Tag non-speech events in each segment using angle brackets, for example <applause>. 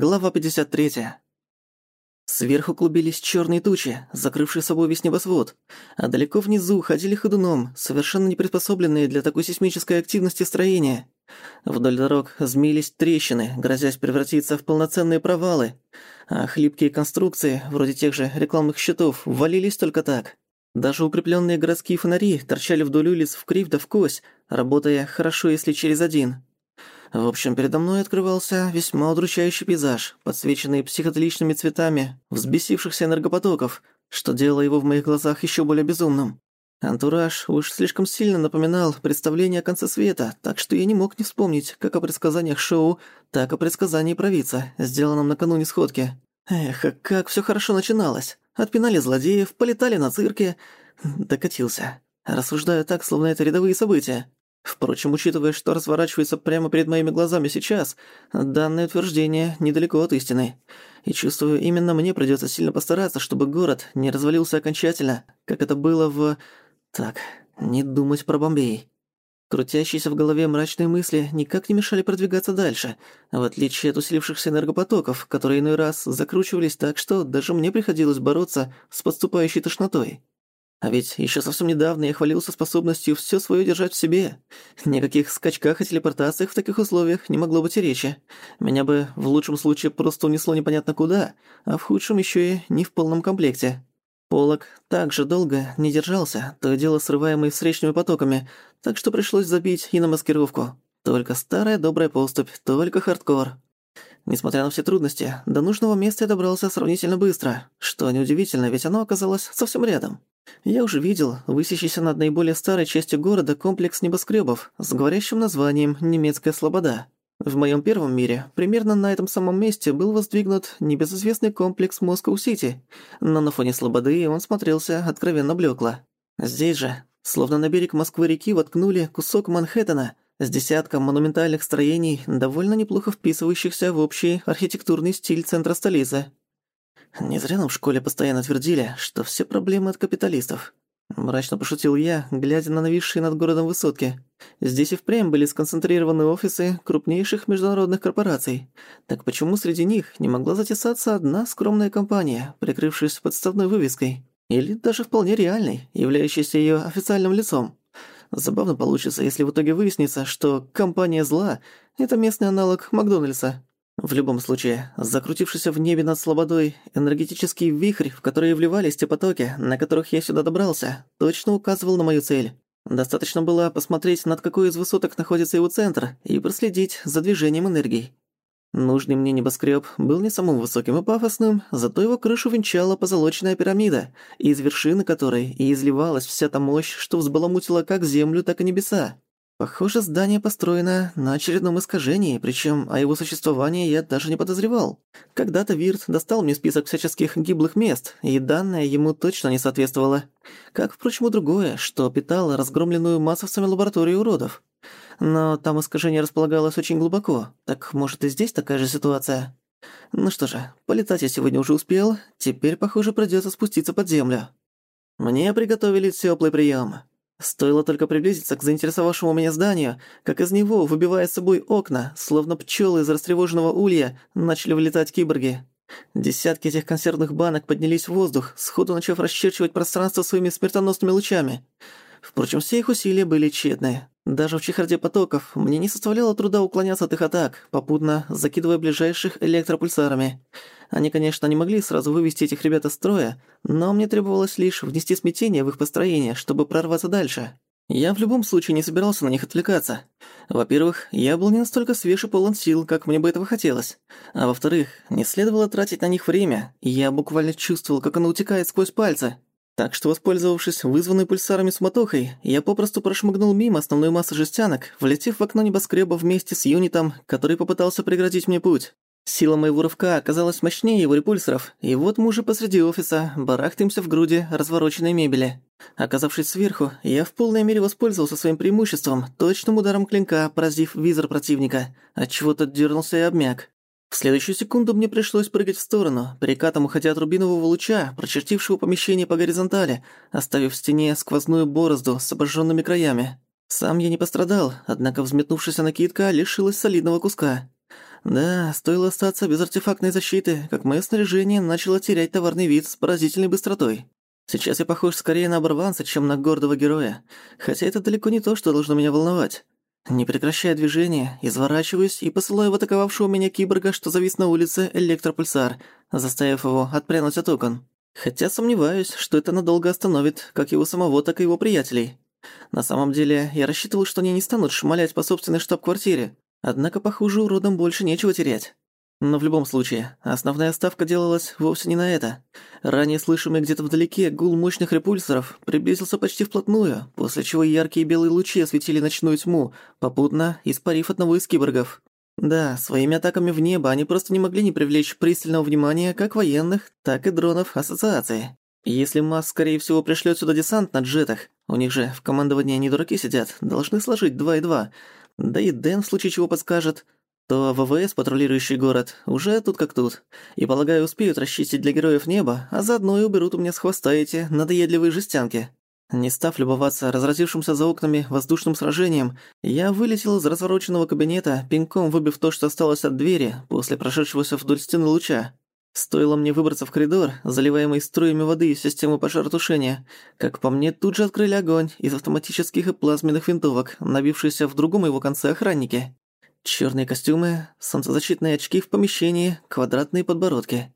Глава 53. Сверху клубились черные тучи, закрывшие собой весь небосвод, а далеко внизу ходили ходуном, совершенно не приспособленные для такой сейсмической активности строения. Вдоль дорог змеились трещины, грозясь превратиться в полноценные провалы, а хлипкие конструкции, вроде тех же рекламных щитов, валились только так. Даже укрепленные городские фонари торчали вдоль улиц в кривь да в кось, работая хорошо, если через один – в общем, передо мной открывался весьма удручающий пейзаж, подсвеченный психоделичными цветами взбесившихся энергопотоков, что делало его в моих глазах еще более безумным. Антураж уж слишком сильно напоминал представление о конце света, так что я не мог не вспомнить как о предсказаниях шоу, так о предсказании провидца, сделанном накануне сходки. Эх, как всё хорошо начиналось. Отпинали злодеев, полетали на цирке. Докатился. Рассуждаю так, словно это рядовые события. Впрочем, учитывая, что разворачивается прямо перед моими глазами сейчас, данное утверждение недалеко от истины. И чувствую, именно мне придётся сильно постараться, чтобы город не развалился окончательно, как это было в... Так, не думать про Бомбей. Крутящиеся в голове мрачные мысли никак не мешали продвигаться дальше, в отличие от усилившихся энергопотоков, которые иной раз закручивались так, что даже мне приходилось бороться с подступающей тошнотой. А ведь еще совсем недавно я хвалился способностью все свое держать в себе. Никаких скачках и телепортациях в таких условиях не могло быть и речи. Меня бы в лучшем случае просто унесло непонятно куда, а в худшем еще и не в полном комплекте. Полок также долго не держался, то и дело срываемый встречными потоками, так что пришлось забить и на маскировку. Только старая добрая поступь, только хардкор. Несмотря на все трудности, до нужного места я добрался сравнительно быстро, что неудивительно, ведь оно оказалось совсем рядом. Я уже видел высящийся над наиболее старой частью города комплекс небоскребов с говорящим названием «Немецкая слобода». В моем первом мире примерно на этом самом месте был воздвигнут небезызвестный комплекс Москоу-Сити, но на фоне слободы он смотрелся откровенно блекло. Здесь же, словно на берег Москвы-реки, воткнули кусок Манхэттена с десятком монументальных строений, довольно неплохо вписывающихся в общий архитектурный стиль центра столицы. Не зря нам в школе постоянно твердили, что все проблемы от капиталистов. Мрачно пошутил я, глядя на нависшие над городом высотки. Здесь и впрямь были сконцентрированы офисы крупнейших международных корпораций. Так почему среди них не могла затесаться одна скромная компания, прикрывшись подставной вывеской? Или даже вполне реальной, являющейся ее официальным лицом? Забавно получится, если в итоге выяснится, что компания зла – это местный аналог Макдональдса. В любом случае, закрутившийся в небе над Слободой энергетический вихрь, в который вливались те потоки, на которых я сюда добрался, точно указывал на мою цель. Достаточно было посмотреть, над какой из высоток находится его центр, и проследить за движением энергии. Нужный мне небоскреб был не самым высоким и пафосным, зато его крышу венчала позолоченная пирамида, из вершины которой и изливалась вся та мощь, что взбаламутила как землю, так и небеса. Похоже, здание построено на очередном искажении, причем о его существовании я даже не подозревал. Когда-то Вирт достал мне список всяческих гиблых мест, и данное ему точно не соответствовало. Как, впрочем, и другое, что питало разгромленную массовцами лабораторию уродов. Но там искажение располагалось очень глубоко, так может и здесь такая же ситуация? Ну что же, полетать я сегодня уже успел, теперь, похоже, придётся спуститься под землю. Мне приготовили тёплый приём. Стоило только приблизиться к заинтересовавшему меня зданию, как из него, выбивая с собой окна, словно пчелы из растревоженного улья, начали вылетать киборги. Десятки этих консервных банок поднялись в воздух, сходу начав расчерчивать пространство своими смертоносными лучами. Впрочем, все их усилия были тщетны. Даже в чехарде потоков мне не составляло труда уклоняться от их атак, попутно закидывая ближайших электропульсарами. Они, конечно, не могли сразу вывести этих ребят из строя, но мне требовалось лишь внести смятение в их построение, чтобы прорваться дальше. Я в любом случае не собирался на них отвлекаться. Во-первых, я был не настолько свеж и полон сил, как мне бы этого хотелось. А во-вторых, не следовало тратить на них время, я буквально чувствовал, как оно утекает сквозь пальцы. Так что, воспользовавшись вызванной пульсарами суматохой, я попросту прошмыгнул мимо основной массы жестянок, влетев в окно небоскреба вместе с юнитом, который попытался преградить мне путь. Сила моего рывка оказалась мощнее его репульсоров, и вот мы уже посреди офиса барахтаемся в груди развороченной мебели. Оказавшись сверху, я в полной мере воспользовался своим преимуществом, точным ударом клинка, поразив визор противника, отчего тот дернулся и обмяк. В следующую секунду мне пришлось прыгать в сторону, перекатом уходя от рубинового луча, прочертившего помещение по горизонтали, оставив в стене сквозную борозду с обожженными краями. Сам я не пострадал, однако взметнувшаяся накидка лишилась солидного куска. Да, стоило остаться без артефактной защиты, как мое снаряжение начало терять товарный вид с поразительной быстротой. Сейчас я похож скорее на оборванца, чем на гордого героя, хотя это далеко не то, что должно меня волновать. Не прекращая движения, изворачиваюсь и посылаю в атаковавшего меня киборга, что завис на улице, электропульсар, заставив его отпрянуть от окон. Хотя сомневаюсь, что это надолго остановит как его самого, так и его приятелей. На самом деле, я рассчитывал, что они не станут шмалять по собственной штаб-квартире, Однако, похоже, уродам больше нечего терять. Но в любом случае, основная ставка делалась вовсе не на это. Ранее слышимый где-то вдалеке гул мощных репульсоров приблизился почти вплотную, после чего яркие белые лучи осветили ночную тьму, попутно испарив одного из киборгов. Да, своими атаками в небо они просто не могли не привлечь пристального внимания как военных, так и дронов Ассоциации. Если Маск, скорее всего, пришлёт сюда десант на джетах, у них же в командовании не дураки сидят, должны сложить два и два, да и Дэн в случае чего подскажет, то ВВС, патрулирующий город, уже тут как тут. И, полагаю, успеют расчистить для героев небо, а заодно и уберут у меня с хвоста эти надоедливые жестянки. Не став любоваться разразившимся за окнами воздушным сражением, я вылетел из развороченного кабинета, пинком выбив то, что осталось от двери после прошедшегося вдоль стены луча. Стоило мне выбраться в коридор, заливаемый струями воды из системы пожаротушения, как по мне тут же открыли огонь из автоматических и плазменных винтовок, набившиеся в другом его конце охранники. Черные костюмы, солнцезащитные очки в помещении, квадратные подбородки.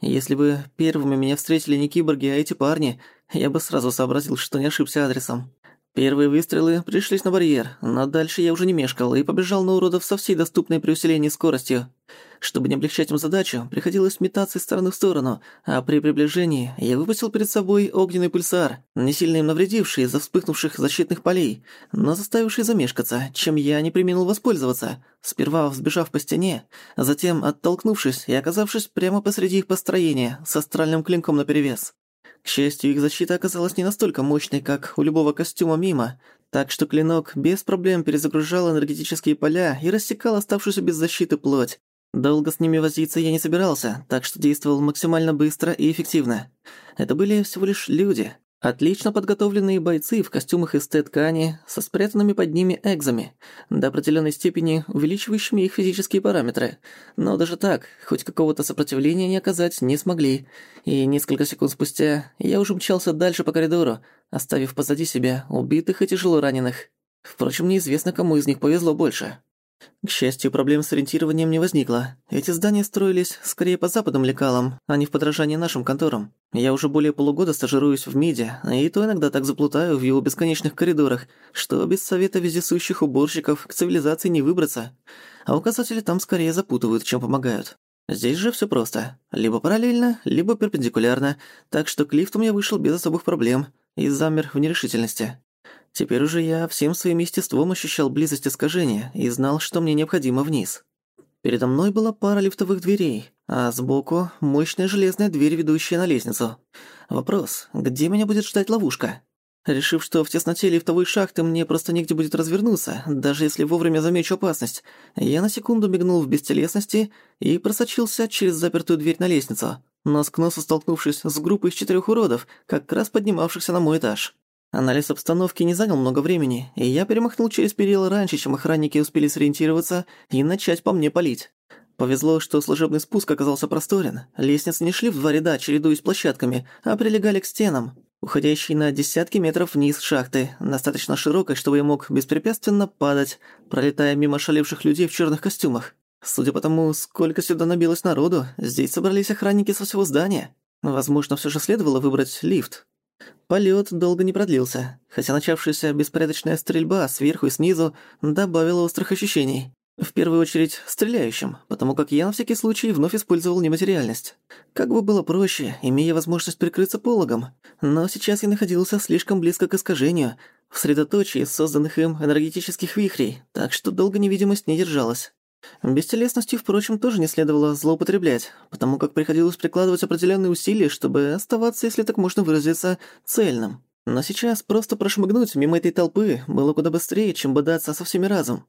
Если бы первыми меня встретили не киборги, а эти парни, я бы сразу сообразил, что не ошибся адресом. Первые выстрелы пришлись на барьер, но дальше я уже не мешкал и побежал на уродов со всей доступной при усилении скоростью. Чтобы не облегчать им задачу, приходилось метаться из стороны в сторону, а при приближении я выпустил перед собой огненный пульсар, не сильно им навредивший из-за вспыхнувших защитных полей, но заставивший замешкаться, чем я не применил воспользоваться, сперва взбежав по стене, затем оттолкнувшись и оказавшись прямо посреди их построения, с астральным клинком наперевес. К счастью, их защита оказалась не настолько мощной, как у любого костюма мимо, так что клинок без проблем перезагружал энергетические поля и рассекал оставшуюся без защиты плоть. Долго с ними возиться я не собирался, так что действовал максимально быстро и эффективно. Это были всего лишь люди, Отлично подготовленные бойцы в костюмах из Т-ткани со спрятанными под ними экзами, до определенной степени увеличивающими их физические параметры. Но даже так, хоть какого-то сопротивления не оказать не смогли. И несколько секунд спустя я уже мчался дальше по коридору, оставив позади себя убитых и тяжело раненых. Впрочем, неизвестно, кому из них повезло больше. К счастью, проблем с ориентированием не возникло. Эти здания строились скорее по западным лекалам, а не в подражании нашим конторам. Я уже более полугода стажируюсь в МИДе, и то иногда так заплутаю в его бесконечных коридорах, что без совета вездесущих уборщиков к цивилизации не выбраться. А указатели там скорее запутывают, чем помогают. Здесь же все просто. Либо параллельно, либо перпендикулярно, так что к лифту я вышел без особых проблем и замер в нерешительности. Теперь уже я всем своим естеством ощущал близость искажения и знал, что мне необходимо вниз. Передо мной была пара лифтовых дверей, а сбоку – мощная железная дверь, ведущая на лестницу. Вопрос, где меня будет ждать ловушка? Решив, что в тесноте лифтовой шахты мне просто негде будет развернуться, даже если вовремя замечу опасность, я на секунду мигнул в бестелесности и просочился через запертую дверь на лестницу, нос к носу столкнувшись с группой из четырех уродов, как раз поднимавшихся на мой этаж. Анализ обстановки не занял много времени, и я перемахнул через перила раньше, чем охранники успели сориентироваться и начать по мне палить. Повезло, что служебный спуск оказался просторен. Лестницы не шли в два ряда, чередуясь площадками, а прилегали к стенам, уходящие на десятки метров вниз шахты, достаточно широкой, чтобы я мог беспрепятственно падать, пролетая мимо шалевших людей в черных костюмах. Судя по тому, сколько сюда набилось народу, здесь собрались охранники со всего здания. Возможно, все же следовало выбрать лифт. Полет долго не продлился, хотя начавшаяся беспорядочная стрельба сверху и снизу добавила острых ощущений. В первую очередь стреляющим, потому как я на всякий случай вновь использовал нематериальность. Как бы было проще, имея возможность прикрыться пологом, но сейчас я находился слишком близко к искажению, в средоточии созданных им энергетических вихрей, так что долго невидимость не держалась. Бестелесностью, впрочем, тоже не следовало злоупотреблять, потому как приходилось прикладывать определенные усилия, чтобы оставаться, если так можно выразиться, цельным. Но сейчас просто прошмыгнуть мимо этой толпы было куда быстрее, чем бодаться со всеми разом.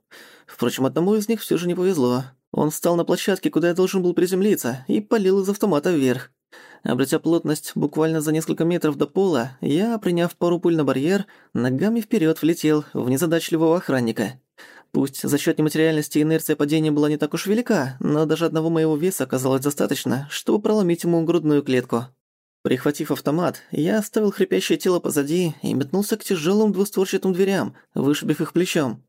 Впрочем, одному из них все же не повезло. Он встал на площадке, куда я должен был приземлиться, и полил из автомата вверх. Обретя плотность буквально за несколько метров до пола, я, приняв пару пуль на барьер, ногами вперед влетел в незадачливого охранника. Пусть за счет нематериальности инерция падения была не так уж велика, но даже одного моего веса оказалось достаточно, чтобы проломить ему грудную клетку. Прихватив автомат, я оставил хрипящее тело позади и метнулся к тяжелым двустворчатым дверям, вышибив их плечом.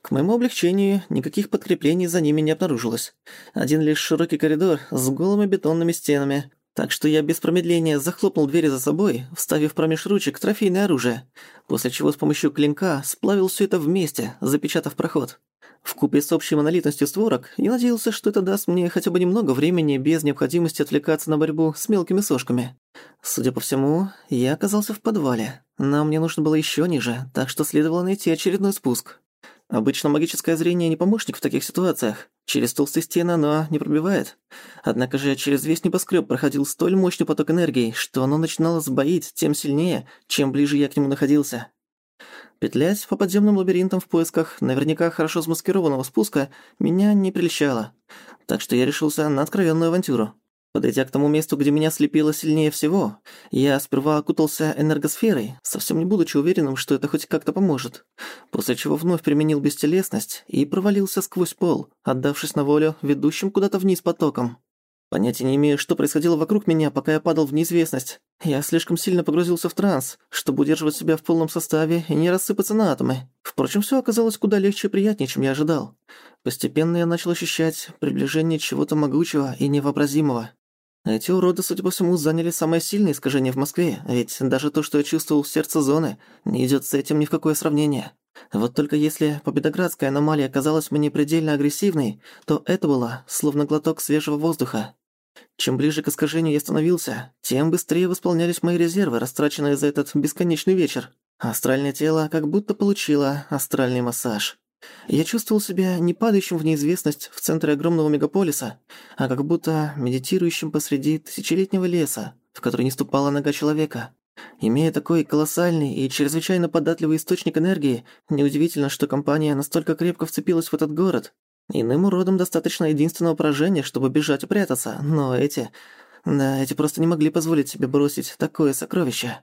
К моему облегчению, никаких подкреплений за ними не обнаружилось. Один лишь широкий коридор с голыми бетонными стенами. Так что я без промедления захлопнул двери за собой, вставив промеж ручек трофейное оружие, после чего с помощью клинка сплавил все это вместе, запечатав проход. В купе с общей монолитностью створок я надеялся, что это даст мне хотя бы немного времени без необходимости отвлекаться на борьбу с мелкими сошками. Судя по всему, я оказался в подвале. Нам мне нужно было еще ниже, так что следовало найти очередной спуск. Обычно магическое зрение не помощник в таких ситуациях. Через толстые стены оно не пробивает. Однако же через весь небоскреб проходил столь мощный поток энергии, что оно начинало сбоить тем сильнее, чем ближе я к нему находился. Петлять по подземным лабиринтам в поисках наверняка хорошо замаскированного спуска меня не прельщало. Так что я решился на откровенную авантюру. Подойдя к тому месту, где меня слепило сильнее всего, я сперва окутался энергосферой, совсем не будучи уверенным, что это хоть как-то поможет, после чего вновь применил бестелесность и провалился сквозь пол, отдавшись на волю ведущим куда-то вниз потоком. Понятия не имею, что происходило вокруг меня, пока я падал в неизвестность. Я слишком сильно погрузился в транс, чтобы удерживать себя в полном составе и не рассыпаться на атомы. Впрочем, всё оказалось куда легче и приятнее, чем я ожидал. Постепенно я начал ощущать приближение чего-то могучего и невообразимого. Эти уроды, судя по всему, заняли самое сильное искажение в Москве, ведь даже то, что я чувствовал в сердце зоны, не идёт с этим ни в какое сравнение. Вот только если победоградская аномалия казалась мне предельно агрессивной, то это было словно глоток свежего воздуха. Чем ближе к искажению я становился, тем быстрее восполнялись мои резервы, растраченные за этот бесконечный вечер. Астральное тело как будто получило астральный массаж. Я чувствовал себя не падающим в неизвестность в центре огромного мегаполиса, а как будто медитирующим посреди тысячелетнего леса, в который не ступала нога человека. Имея такой колоссальный и чрезвычайно податливый источник энергии, неудивительно, что компания настолько крепко вцепилась в этот город. Иным уродам достаточно единственного поражения, чтобы бежать и прятаться, но эти... Да, эти просто не могли позволить себе бросить такое сокровище.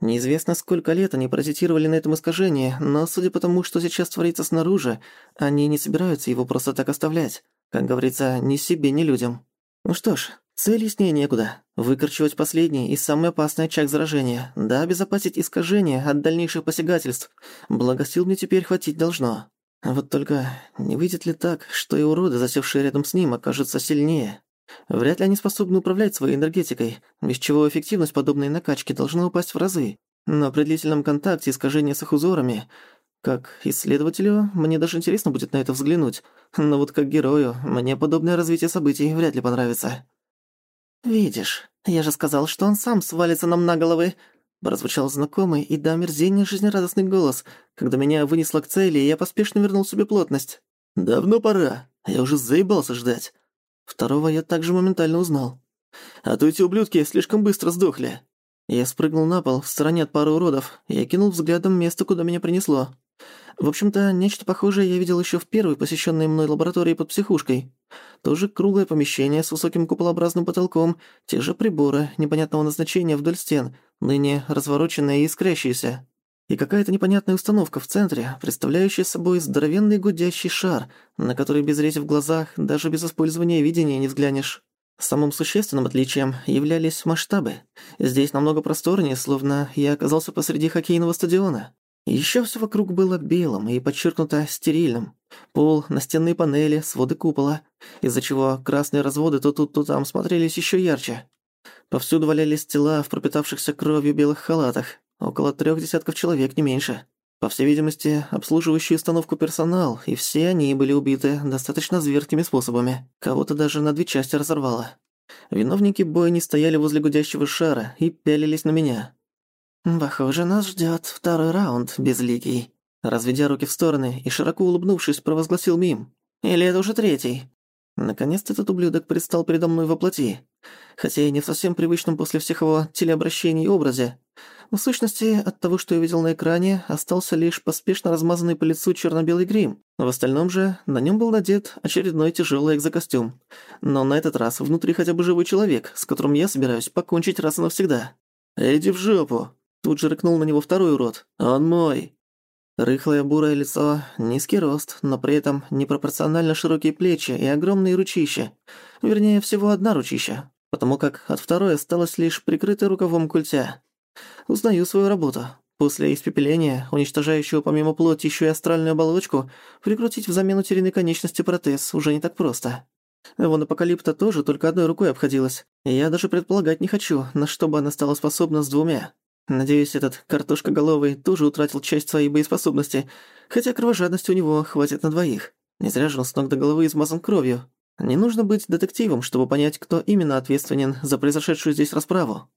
Неизвестно, сколько лет они паразитировали на этом искажении, но судя по тому, что сейчас творится снаружи, они не собираются его просто так оставлять. Как говорится, ни себе, ни людям. Ну что ж, цели с ней некуда. Выкорчевать последний и самый опасный очаг заражения, да обезопасить искажение от дальнейших посягательств. Благо сил мне теперь хватить должно. Вот только не выйдет ли так, что и уроды, засевшие рядом с ним, окажутся сильнее? Вряд ли они способны управлять своей энергетикой, без чего эффективность подобной накачки должна упасть в разы. Но при длительном контакте искажения с их узорами... Как исследователю, мне даже интересно будет на это взглянуть. Но вот как герою, мне подобное развитие событий вряд ли понравится. «Видишь, я же сказал, что он сам свалится нам на головы!» Прозвучал знакомый и до омерзения жизнерадостный голос, когда меня вынесло к цели, и я поспешно вернул себе плотность. «Давно пора. Я уже заебался ждать. Второго я также моментально узнал. А то эти ублюдки слишком быстро сдохли. Я спрыгнул на пол, в стороне от пары уродов, и окинул взглядом место, куда меня принесло. В общем-то, нечто похожее я видел еще в первой посещенной мной лаборатории под психушкой. Тоже круглое помещение с высоким куполообразным потолком, те же приборы непонятного назначения вдоль стен, ныне развороченные и искрящиеся. И какая-то непонятная установка в центре, представляющая собой здоровенный гудящий шар, на который без рези в глазах, даже без использования видения не взглянешь. Самым существенным отличием являлись масштабы. Здесь намного просторнее, словно я оказался посреди хоккейного стадиона. Еще все вокруг было белым и подчеркнуто стерильным. Пол, настенные панели, своды купола, из-за чего красные разводы то тут, то там смотрелись еще ярче. Повсюду валялись тела в пропитавшихся кровью белых халатах, Около трех десятков человек, не меньше. По всей видимости, обслуживающий установку персонал, и все они были убиты достаточно зверскими способами. Кого-то даже на две части разорвало. Виновники бойни стояли возле гудящего шара и пялились на меня. «Похоже, нас ждёт второй раунд, безликий». Разведя руки в стороны и широко улыбнувшись, провозгласил Мим. «Или это уже третий?» Наконец-то этот ублюдок предстал передо мной во плоти. Хотя и не совсем привычном после всех его телеобращений образе. В сущности, от того, что я видел на экране, остался лишь поспешно размазанный по лицу черно-белый грим. В остальном же на нем был надет очередной тяжелый экзокостюм. Но на этот раз внутри хотя бы живой человек, с которым я собираюсь покончить раз и навсегда. «Иди в жопу!» Тут же рыкнул на него второй урод. «Он мой!» Рыхлое бурое лицо, низкий рост, но при этом непропорционально широкие плечи и огромные ручища. Вернее, всего одна ручища, потому как от второй осталось лишь прикрытое рукавом культя. Узнаю свою работу. После испепеления, уничтожающего помимо плоти еще и астральную оболочку, прикрутить взамен утерянной конечности протез уже не так просто. Вон апокалипта тоже только одной рукой обходилась. Я даже предполагать не хочу, на что бы она стала способна с двумя. Надеюсь, этот картошкоголовый тоже утратил часть своей боеспособности, хотя кровожадности у него хватит на двоих. Не зря же он с ног до головы измазан кровью. Не нужно быть детективом, чтобы понять, кто именно ответственен за произошедшую здесь расправу.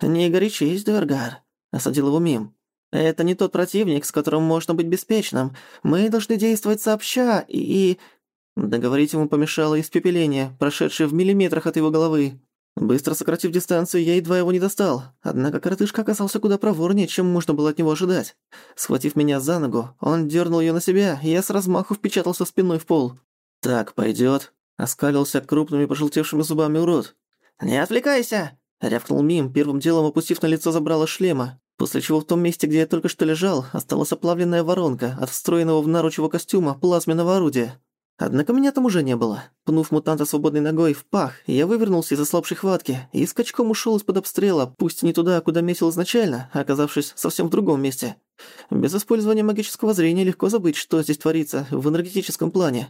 «Не горячись, Дуэргар», — осадил его Мим. «Это не тот противник, с которым можно быть беспечным. Мы должны действовать сообща и...» Договорить ему помешало испепеление, прошедшее в миллиметрах от его головы. Быстро сократив дистанцию, я едва его не достал. Однако коротышка оказался куда проворнее, чем можно было от него ожидать. Схватив меня за ногу, он дернул ее на себя, и я с размаху впечатался спиной в пол. «Так, пойдет. Оскалился крупными пожелтевшими зубами урод. «Не отвлекайся!» — рявкнул Мим, первым делом опустив на лицо забрало шлема. После чего в том месте, где я только что лежал, осталась оплавленная воронка от встроенного в наручь его костюма плазменного орудия. Однако меня там уже не было. Пнув мутанта свободной ногой в пах, я вывернулся из ослабшей хватки и скачком ушёл из-под обстрела, пусть не туда, куда метил изначально, оказавшись совсем в другом месте. Без использования магического зрения легко забыть, что здесь творится в энергетическом плане.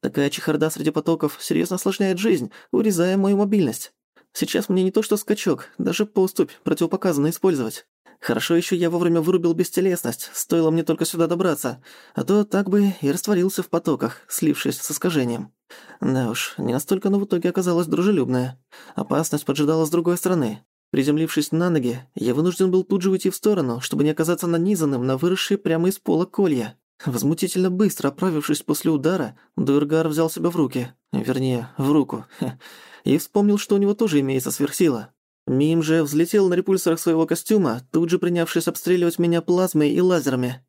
Такая чехарда среди потоков серьёзно осложняет жизнь, урезая мою мобильность. Сейчас мне не то что скачок, даже поступь противопоказано использовать. Хорошо еще я вовремя вырубил бестелесность, стоило мне только сюда добраться, а то так бы и растворился в потоках, слившись с искажением. Да уж, не настолько оно в итоге оказалось дружелюбное. Опасность поджидала с другой стороны. Приземлившись на ноги, я вынужден был тут же уйти в сторону, чтобы не оказаться нанизанным на выросшие прямо из пола колья. Возмутительно быстро оправившись после удара, Дуэргар взял себя в руки. Вернее, в руку. <laughs> И вспомнил, что у него тоже имеется сверхсила. Мим же взлетел на репульсорах своего костюма, тут же принявшись обстреливать меня плазмой и лазерами.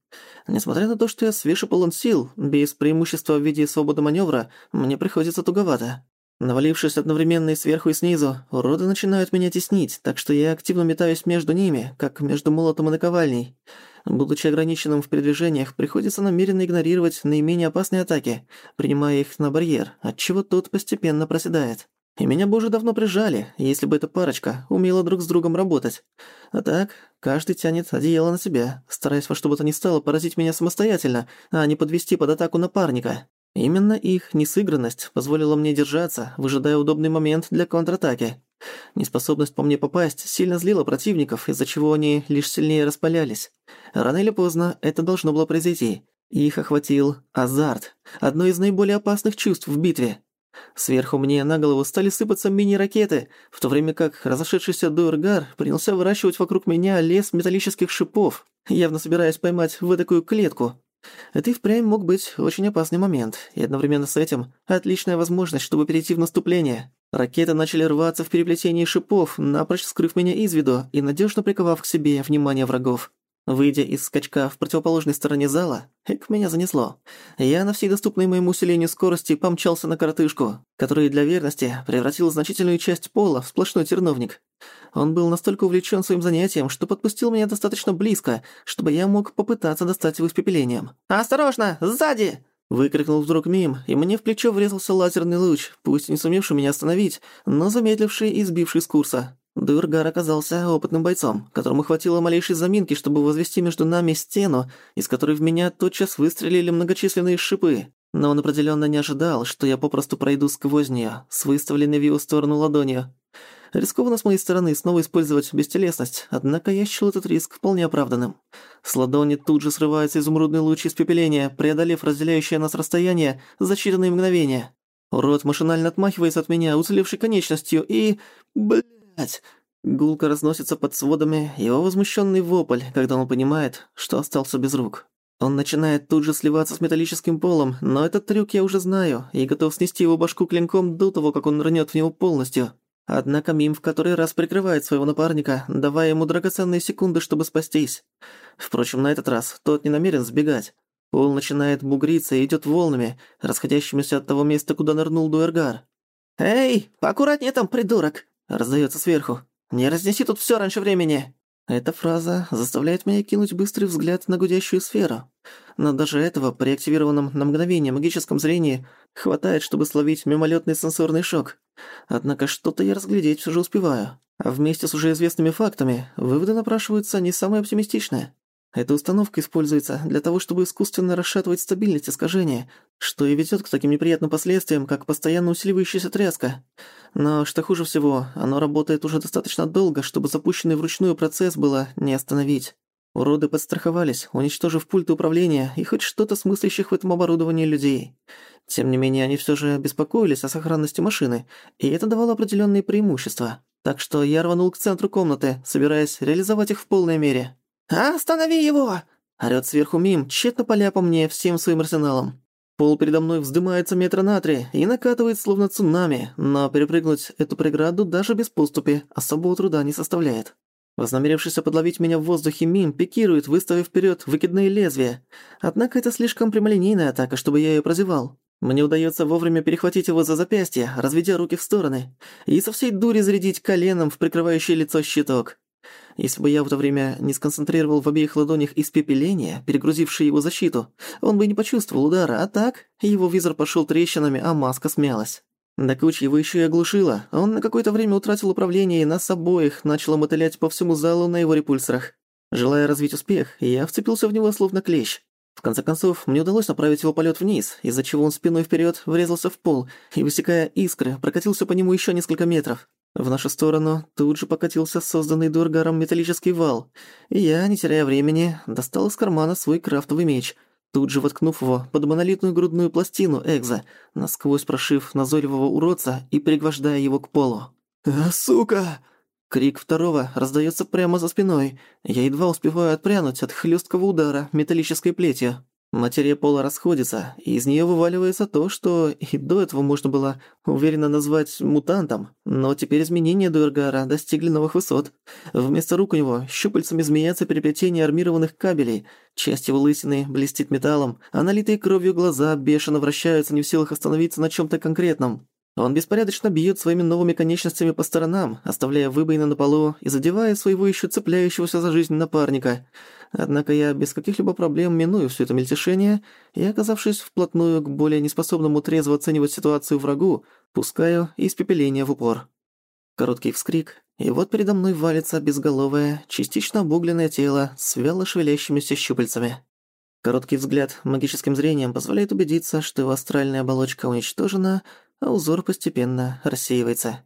Несмотря на то, что я свеже полон сил, без преимущества в виде свободы маневра, мне приходится туговато. Навалившись одновременно и сверху, и снизу, уроды начинают меня теснить, так что я активно метаюсь между ними, как между молотом и наковальней. Будучи ограниченным в передвижениях, приходится намеренно игнорировать наименее опасные атаки, принимая их на барьер, отчего тот постепенно проседает. И меня бы уже давно прижали, если бы эта парочка умела друг с другом работать. А так, каждый тянет одеяло на себя, стараясь во что бы то ни стало поразить меня самостоятельно, а не подвести под атаку напарника. Именно их несыгранность позволила мне держаться, выжидая удобный момент для контратаки. Неспособность по мне попасть сильно злила противников, из-за чего они лишь сильнее распалялись. Рано или поздно это должно было произойти. Их охватил азарт, одно из наиболее опасных чувств в битве. Сверху мне на голову стали сыпаться мини-ракеты, в то время как разошедшийся Дуэргар принялся выращивать вокруг меня лес металлических шипов, явно собираясь поймать в такую клетку. Это и впрямь мог быть очень опасный момент, и одновременно с этим отличная возможность, чтобы перейти в наступление. Ракеты начали рваться в переплетении шипов, напрочь скрыв меня из виду и надежно приковав к себе внимание врагов. Выйдя из скачка в противоположной стороне зала, эк, меня занесло. Я на всей доступной моему усилению скорости помчался на коротышку, который для верности превратил значительную часть пола в сплошной терновник. Он был настолько увлечен своим занятием, что подпустил меня достаточно близко, чтобы я мог попытаться достать его испепелением. «Осторожно! Сзади!» Выкрикнул вдруг мим, и мне в плечо врезался лазерный луч, пусть не сумевший меня остановить, но замедливший и сбивший с курса. Дургар оказался опытным бойцом, которому хватило малейшей заминки, чтобы возвести между нами стену, из которой в меня тотчас выстрелили многочисленные шипы. Но он определенно не ожидал, что я попросту пройду сквозь нее, с выставленной в его сторону ладонью. Рискованно с моей стороны снова использовать бестелесность, однако я счёл этот риск вполне оправданным. С ладони тут же срывается изумрудный луч испепеления, преодолев разделяющее нас расстояние за считанные мгновения. Урод машинально отмахивается от меня уцелевшей конечностью и... Блядь! Блядь!» Гулко разносится под сводами его возмущенный вопль, когда он понимает, что остался без рук. Он начинает тут же сливаться с металлическим полом, но этот трюк я уже знаю и готов снести его башку клинком до того, как он нырнет в него полностью. Однако Мим в который раз прикрывает своего напарника, давая ему драгоценные секунды, чтобы спастись. Впрочем, на этот раз тот не намерен сбегать. Пол начинает бугриться и идет волнами, расходящимися от того места, куда нырнул Дуэргар. «Эй, поаккуратнее там, придурок!» Раздается сверху. «Не разнеси тут все раньше времени!» Эта фраза заставляет меня кинуть быстрый взгляд на гудящую сферу. Но даже этого при активированном на мгновение магическом зрении хватает, чтобы словить мимолетный сенсорный шок. Однако что-то я разглядеть все же успеваю. А вместе с уже известными фактами выводы напрашиваются не самые оптимистичные. Эта установка используется для того, чтобы искусственно расшатывать стабильность искажения, что и ведёт к таким неприятным последствиям, как постоянно усиливающаяся тряска. Но что хуже всего, оно работает уже достаточно долго, чтобы запущенный вручную процесс было не остановить. Уроды подстраховались, уничтожив пульты управления и хоть что-то смыслящих в этом оборудовании людей. Тем не менее, они всё же беспокоились о сохранности машины, и это давало определённые преимущества. Так что я рванул к центру комнаты, собираясь реализовать их в полной мере. «Останови его!» — орёт сверху Мим, тщетно поля по мне всем своим арсеналом. Пол передо мной вздымается метра на три и накатывает словно цунами, но перепрыгнуть эту преграду даже без поступи особого труда не составляет. Вознамерившийся подловить меня в воздухе Мим пикирует, выставив вперед выкидные лезвия. Однако это слишком прямолинейная атака, чтобы я ее прозевал. Мне удается вовремя перехватить его за запястье, разведя руки в стороны, и со всей дури зарядить коленом в прикрывающее лицо щиток. Если бы я в это время не сконцентрировал в обеих ладонях испепеление, перегрузившее его защиту, он бы не почувствовал удара, а так его визор пошел трещинами, а маска смялась. Да куч его еще и оглушила. Он на какое-то время утратил управление и нас обоих начало мотылять по всему залу на его репульсорах. Желая развить успех, я вцепился в него словно клещ. В конце концов, мне удалось направить его полет вниз, из-за чего он спиной вперед врезался в пол и, высекая искры, прокатился по нему еще несколько метров. В нашу сторону тут же покатился созданный Дургаром металлический вал, и я, не теряя времени, достал из кармана свой крафтовый меч, тут же воткнув его под монолитную грудную пластину Экза, насквозь прошив назойливого уродца и пригвождая его к полу. «А, сука!» Крик второго раздаётся прямо за спиной. Я едва успеваю отпрянуть от хлёсткого удара металлической плетью. Материя пола расходится, и из неё вываливается то, что и до этого можно было уверенно назвать мутантом. Но теперь изменения Дуэргара достигли новых высот. Вместо рук у него щупальцами змеятся переплетения армированных кабелей, часть его лысины блестит металлом, а налитые кровью глаза бешено вращаются, не в силах остановиться на чём-то конкретном. Он беспорядочно бьет своими новыми конечностями по сторонам, оставляя выбоины на полу и задевая своего еще цепляющегося за жизнь напарника. Однако я без каких-либо проблем миную все это мельтешение и, оказавшись вплотную к более неспособному трезво оценивать ситуацию врагу, пускаю испепеление в упор. Короткий вскрик, и вот передо мной валится безголовое, частично обугленное тело с вяло шевелящимися щупальцами. Короткий взгляд магическим зрением позволяет убедиться, что его астральная оболочка уничтожена, а узор постепенно рассеивается.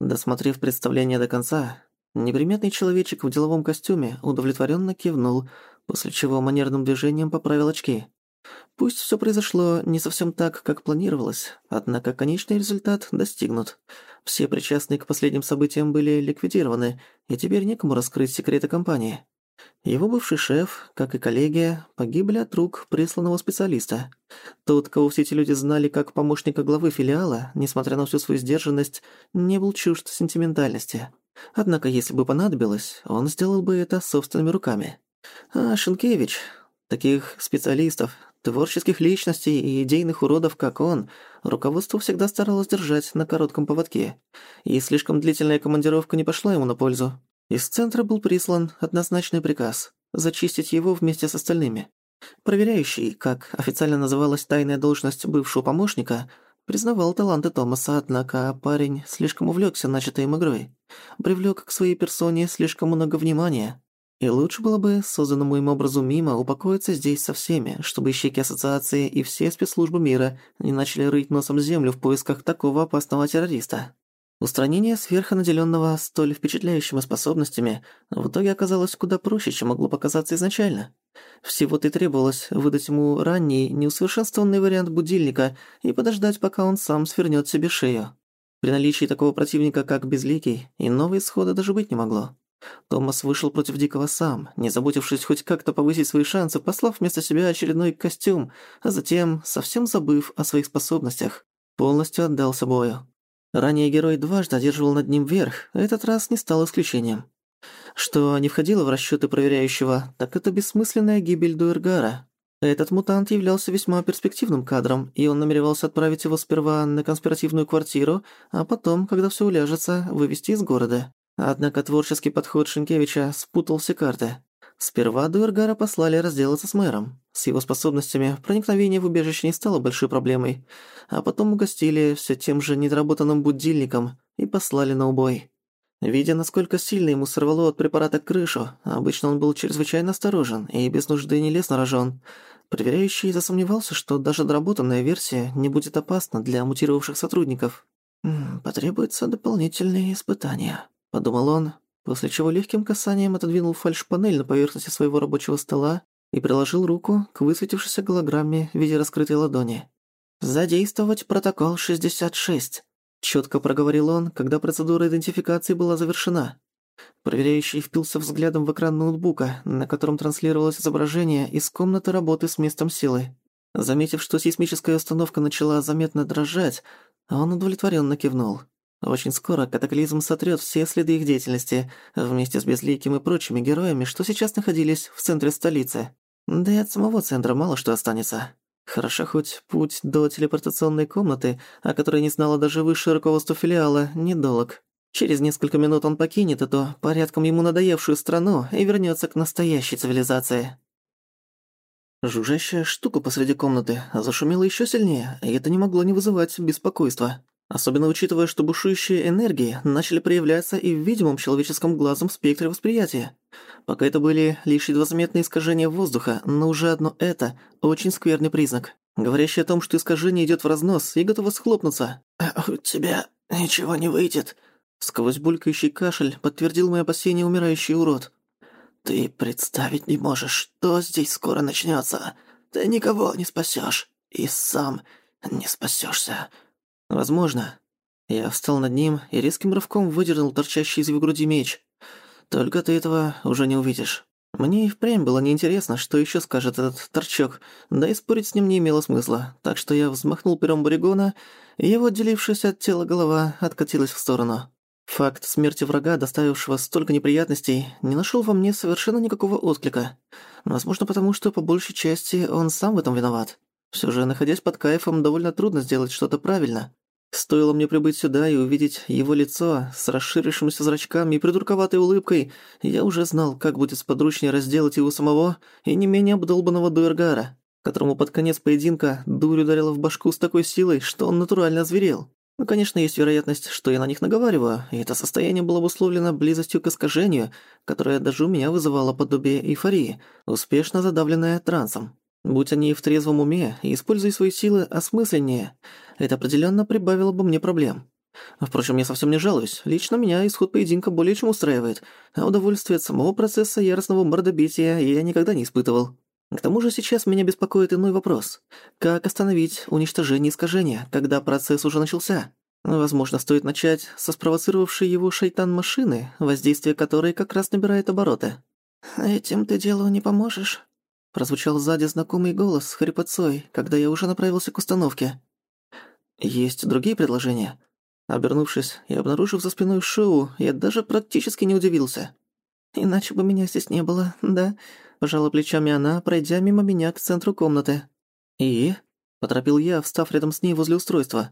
Досмотрев представление до конца, неприметный человечек в деловом костюме удовлетворенно кивнул, после чего манерным движением поправил очки. Пусть все произошло не совсем так, как планировалось, однако конечный результат достигнут. Все причастные к последним событиям были ликвидированы, и теперь некому раскрыть секреты компании. Его бывший шеф, как и коллеги, погибли от рук присланного специалиста. Тот, кого все эти люди знали как помощника главы филиала, несмотря на всю свою сдержанность, не был чужд сентиментальности. Однако, если бы понадобилось, он сделал бы это собственными руками. А Шенкевич, таких специалистов, творческих личностей и идейных уродов, как он, руководство всегда старалось держать на коротком поводке. И слишком длительная командировка не пошла ему на пользу. Из центра был прислан однозначный приказ – зачистить его вместе с остальными. Проверяющий, как официально называлась тайная должность бывшего помощника, признавал таланты Томаса, однако парень слишком увлёкся начатой им игрой, привлёк к своей персоне слишком много внимания. И лучше было бы созданному им образу мимо упокоиться здесь со всеми, чтобы ищейки ассоциации и все спецслужбы мира не начали рыть носом землю в поисках такого опасного террориста. Устранение сверхнаделенного столь впечатляющими способностями в итоге оказалось куда проще, чем могло показаться изначально. Всего-то и требовалось выдать ему ранний, неусовершенствованный вариант будильника и подождать, пока он сам свернёт себе шею. При наличии такого противника, как Безликий, иного исхода даже быть не могло. Томас вышел против Дикого сам, не заботившись хоть как-то повысить свои шансы, послав вместо себя очередной костюм, а затем, совсем забыв о своих способностях, полностью отдался бою. Ранее герой дважды одерживал над ним верх, а этот раз не стал исключением. Что не входило в расчёты проверяющего, так это бессмысленная гибель Дуэргара. Этот мутант являлся весьма перспективным кадром, и он намеревался отправить его сперва на конспиративную квартиру, а потом, когда всё уляжется, вывести из города. Однако творческий подход Шенкевича спутал все карты. Сперва Дуэргара послали разделаться с мэром. С его способностями проникновение в убежище не стало большой проблемой, а потом угостили все тем же недоработанным будильником и послали на убой. Видя, насколько сильно ему сорвало от препарата крышу, обычно он был чрезвычайно осторожен и без нужды не лез на рожон. Проверяющий засомневался, что даже доработанная версия не будет опасна для мутировавших сотрудников. «Потребуются дополнительные испытания», — подумал он, после чего легким касанием отодвинул фальш-панель на поверхности своего рабочего стола и приложил руку к высветившейся голограмме в виде раскрытой ладони. «Задействовать протокол 66», — чётко проговорил он, когда процедура идентификации была завершена. Проверяющий впился взглядом в экран ноутбука, на котором транслировалось изображение из комнаты работы с местом силы. Заметив, что сейсмическая установка начала заметно дрожать, он удовлетворённо кивнул. Очень скоро катаклизм сотрёт все следы их деятельности, вместе с Безликим и прочими героями, что сейчас находились в центре столицы. Да и от самого центра мало что останется. Хорошо хоть путь до телепортационной комнаты, о которой не знала даже высшее руководство филиала, недолг. Через несколько минут он покинет эту порядком ему надоевшую страну и вернётся к настоящей цивилизации. Жужжащая штука посреди комнаты зашумела ещё сильнее, и это не могло не вызывать беспокойства. Особенно учитывая, что бушующие энергии начали проявляться и в видимом человеческом глазом спектре восприятия. Пока это были лишь едва заметные искажения воздуха, но уже одно это – очень скверный признак, говорящий о том, что искажение идёт в разнос и готово схлопнуться. «У тебя ничего не выйдет», – сквозь булькающий кашель подтвердил мои опасения умирающий урод. «Ты представить не можешь, что здесь скоро начнётся. Ты никого не спасёшь и сам не спасёшься». Возможно. Я встал над ним и резким рывком выдернул торчащий из его груди меч. Только ты этого уже не увидишь. Мне и впрямь было неинтересно, что еще скажет этот торчок, да и спорить с ним не имело смысла, так что я взмахнул пером Боригона, и его отделившаяся от тела голова откатилась в сторону. Факт смерти врага, доставившего столько неприятностей, не нашел во мне совершенно никакого отклика. Возможно, потому что по большей части он сам в этом виноват. Все же, находясь под кайфом, довольно трудно сделать что-то правильно. Стоило мне прибыть сюда и увидеть его лицо с расширившимися зрачками и придурковатой улыбкой, я уже знал, как будет сподручнее разделать его самого и не менее обдолбанного Дуэргара, которому под конец поединка дурь ударила в башку с такой силой, что он натурально озверел. Ну, конечно, есть вероятность, что я на них наговариваю, и это состояние было обусловлено близостью к искажению, которое даже у меня вызывало подобие эйфории, успешно задавленное трансом. Будь они в трезвом уме и используя свои силы осмысленнее, это определенно прибавило бы мне проблем. Впрочем, я совсем не жалуюсь. Лично меня исход поединка более чем устраивает, а удовольствие от самого процесса яростного мордобития я никогда не испытывал. К тому же сейчас меня беспокоит иной вопрос. Как остановить уничтожение искажения, когда процесс уже начался? Возможно, стоит начать со спровоцировавшей его шайтан-машины, воздействие которой как раз набирает обороты. «Этим ты делу не поможешь?» Прозвучал сзади знакомый голос с хрипотцой, когда я уже направился к установке. «Есть другие предложения?» Обернувшись и обнаружив за спиной шоу, я даже практически не удивился. «Иначе бы меня здесь не было, да?» Пожала плечами она, пройдя мимо меня к центру комнаты. «И?» — поторопил я, встав рядом с ней возле устройства.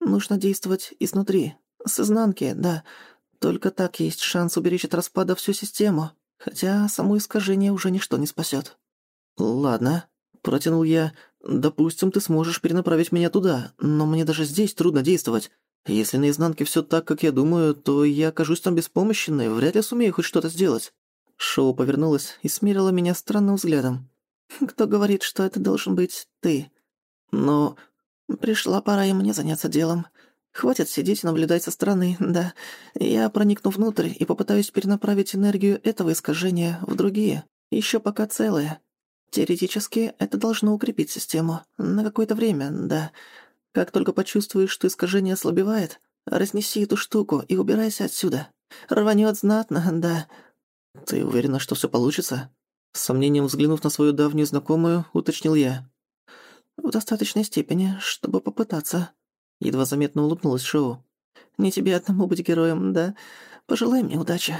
«Нужно действовать изнутри, с изнанки, да. Только так есть шанс уберечь от распада всю систему, хотя само искажение уже ничто не спасет. «Ладно», — протянул я. «Допустим, ты сможешь перенаправить меня туда, но мне даже здесь трудно действовать. Если на изнанке всё так, как я думаю, то я окажусь там беспомощной, вряд ли сумею хоть что-то сделать». Шоу повернулась и смерила меня странным взглядом. «Кто говорит, что это должен быть ты?» «Но...» «Пришла пора и мне заняться делом. Хватит сидеть и наблюдать со стороны, да. Я проникну внутрь и попытаюсь перенаправить энергию этого искажения в другие, ещё пока целые. Теоретически, это должно укрепить систему. На какое-то время, да. Как только почувствуешь, что искажение ослабевает, разнеси эту штуку и убирайся отсюда. Рванёт знатно, да. Ты уверена, что всё получится? С сомнением взглянув на свою давнюю знакомую, уточнил я. В достаточной степени, чтобы попытаться. Едва заметно улыбнулась Шоу. Не тебе одному быть героем, да? Пожелай мне удачи.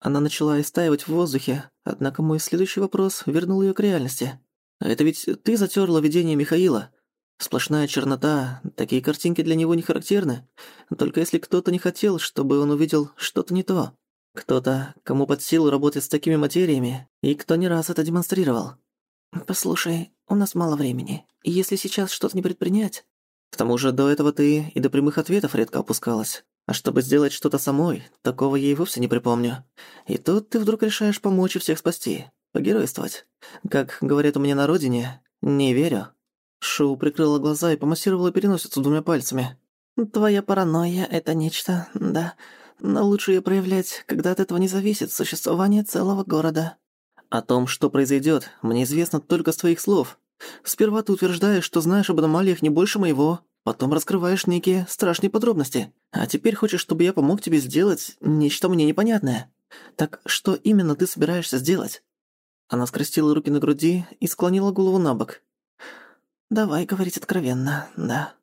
Она начала истаивать в воздухе, однако мой следующий вопрос вернул её к реальности. «Это ведь ты затёрла видение Михаила?» Сплошная чернота, такие картинки для него не характерны. Только если кто-то не хотел, чтобы он увидел что-то не то. Кто-то, кому под силу работать с такими материями, и кто не раз это демонстрировал. «Послушай, у нас мало времени, и если сейчас что-то не предпринять...» «К тому же до этого ты и до прямых ответов редко опускалась. А чтобы сделать что-то самой, такого я и вовсе не припомню. И тут ты вдруг решаешь помочь и всех спасти. Погеройствовать. Как говорят у меня на родине, не верю». Шоу прикрыла глаза и помассировала переносицу двумя пальцами. «Твоя паранойя — это нечто, да. Но лучше её проявлять, когда от этого не зависит существование целого города». «О том, что произойдёт, мне известно только с твоих слов. Сперва ты утверждаешь, что знаешь об аномалиях не больше моего, потом раскрываешь некие страшные подробности. А теперь хочешь, чтобы я помог тебе сделать нечто мне непонятное. Так что именно ты собираешься сделать?» Она скрестила руки на груди и склонила голову на бок. «Давай говорить откровенно, да.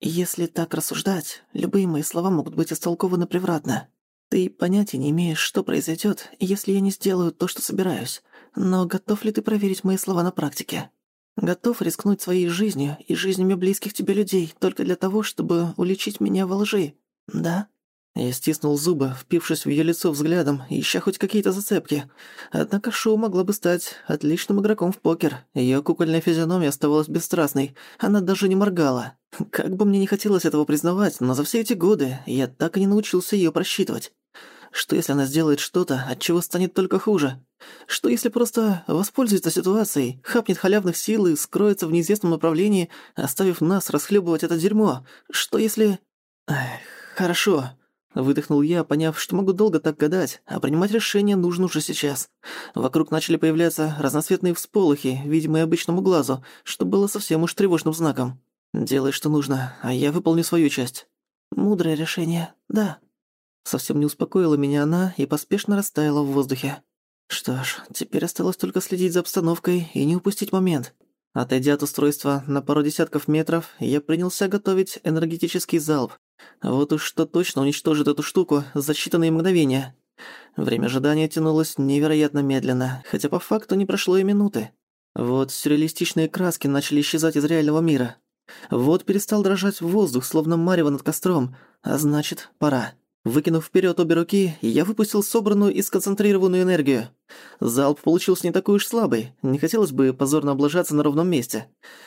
Если так рассуждать, любые мои слова могут быть истолкованы превратно. Ты понятия не имеешь, что произойдет, если я не сделаю то, что собираюсь. Но готов ли ты проверить мои слова на практике? Готов рискнуть своей жизнью и жизнями близких тебе людей только для того, чтобы уличить меня во лжи? Да?» Я стиснул зубы, впившись в её лицо взглядом, ища хоть какие-то зацепки. Однако Шоу могла бы стать отличным игроком в покер. Её кукольная физиономия оставалась бесстрастной. Она даже не моргала. Как бы мне не хотелось этого признавать, но за все эти годы я так и не научился её просчитывать. Что если она сделает что-то, от чего станет только хуже? Что если просто воспользуется ситуацией, хапнет халявных сил и скроется в неизвестном направлении, оставив нас расхлебывать это дерьмо? Что если... Эх, хорошо. Выдохнул я, поняв, что могу долго так гадать, а принимать решение нужно уже сейчас. Вокруг начали появляться разноцветные всполохи, видимые обычному глазу, что было совсем уж тревожным знаком. «Делай, что нужно, а я выполню свою часть». «Мудрое решение, да». Совсем не успокоила меня она и поспешно растаяла в воздухе. Что ж, теперь осталось только следить за обстановкой и не упустить момент. Отойдя от устройства на пару десятков метров, я принялся готовить энергетический залп. Вот уж что точно уничтожит эту штуку за считанные мгновения. Время ожидания тянулось невероятно медленно, хотя по факту не прошло и минуты. Вот сюрреалистичные краски начали исчезать из реального мира. Вот перестал дрожать воздух, словно марево над костром, а значит, пора. Выкинув вперед обе руки, я выпустил собранную и сконцентрированную энергию. Залп получился не такой уж слабый, не хотелось бы позорно облажаться на ровном месте.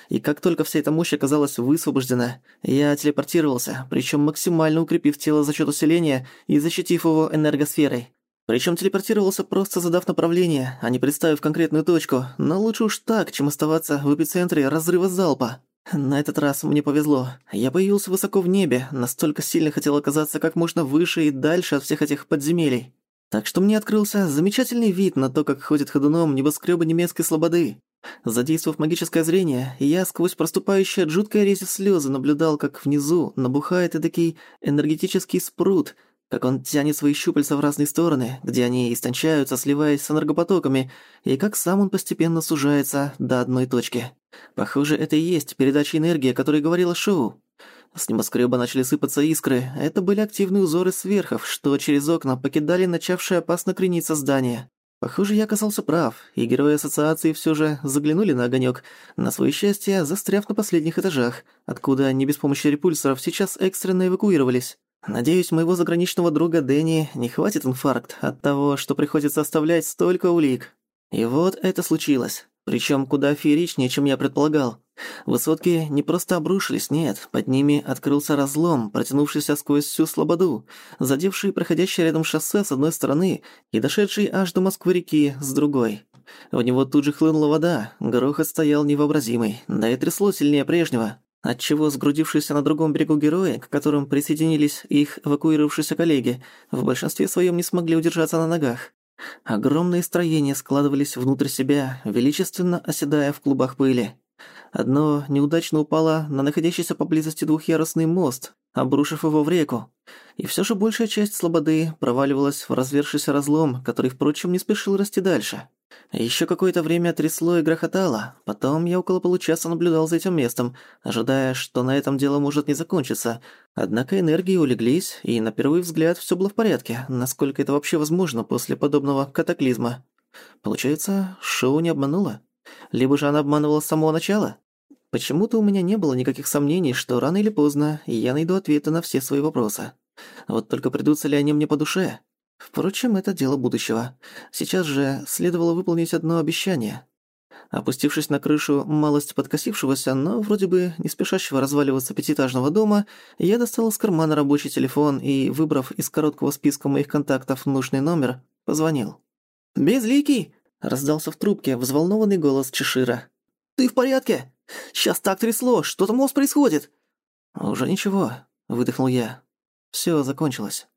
И как только вся эта мощь оказалась высвобождена, я телепортировался, причем максимально укрепив тело за счет усиления и защитив его энергосферой. Причем телепортировался просто задав направление, а не представив конкретную точку, но лучше уж так, чем оставаться в эпицентре разрыва залпа. На этот раз мне повезло. Я появился высоко в небе, настолько сильно хотел оказаться как можно выше и дальше от всех этих подземелий. Так что мне открылся замечательный вид на то, как ходит ходуном небоскрёбы немецкой слободы. Задействовав магическое зрение, я сквозь проступающие от жуткой рези слезы наблюдал, как внизу набухает эдакий энергетический спрут — как он тянет свои щупальца в разные стороны, где они истончаются, сливаясь с энергопотоками, и как сам он постепенно сужается до одной точки. Похоже, это и есть передача энергии, о которой говорила Шоу. С небоскреба начали сыпаться искры. Это были активные узоры сверхов, что через окна покидали начавшее опасно крениться здание. Похоже, я оказался прав, и герои ассоциации все же заглянули на огонек, на свое счастье, застряв на последних этажах, откуда не без помощи репульсоров сейчас экстренно эвакуировались. Надеюсь, моего заграничного друга Дэнни не хватит инфаркт от того, что приходится оставлять столько улик. И вот это случилось. Причем куда фееричнее, чем я предполагал. Высотки не просто обрушились, нет, под ними открылся разлом, протянувшийся сквозь всю слободу, задевший проходящее рядом шоссе с одной стороны и дошедший аж до Москвы-реки с другой. В него тут же хлынула вода, грохот стоял невообразимый, да и трясло сильнее прежнего отчего сгрудившиеся на другом берегу герои, к которым присоединились их эвакуировавшиеся коллеги, в большинстве своем не смогли удержаться на ногах. Огромные строения складывались внутрь себя, величественно оседая в клубах пыли. Одно неудачно упало на находящийся поблизости двухъярусный мост, обрушив его в реку. И все же большая часть слободы проваливалась в развершийся разлом, который, впрочем, не спешил расти дальше. Еще какое-то время трясло и грохотало. Потом я около получаса наблюдал за этим местом, ожидая, что на этом дело может не закончиться. Однако энергии улеглись, и на первый взгляд все было в порядке, насколько это вообще возможно после подобного катаклизма. Получается, шоу не обмануло? Либо же она обманывала с самого начала? Почему-то у меня не было никаких сомнений, что рано или поздно я найду ответы на все свои вопросы. Вот только придутся ли они мне по душе? Впрочем, это дело будущего. Сейчас же следовало выполнить одно обещание. Опустившись на крышу малость подкосившегося, но вроде бы не спешащего разваливаться пятиэтажного дома, я достал из кармана рабочий телефон и, выбрав из короткого списка моих контактов нужный номер, позвонил. «Безликий!» — раздался в трубке взволнованный голос Чешира. «Ты в порядке?» Сейчас так трясло, что там у вас происходит?» «Уже ничего», — выдохнул я. Все закончилось».